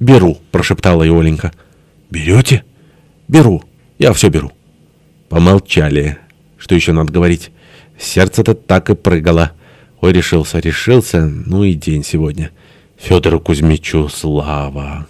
«Беру», — прошептала и Оленька. «Берете?» «Беру. Я все беру». Помолчали. Что еще надо говорить? Сердце-то так и прыгало. Ой, решился, решился. Ну и день сегодня. Федору Кузьмичу слава.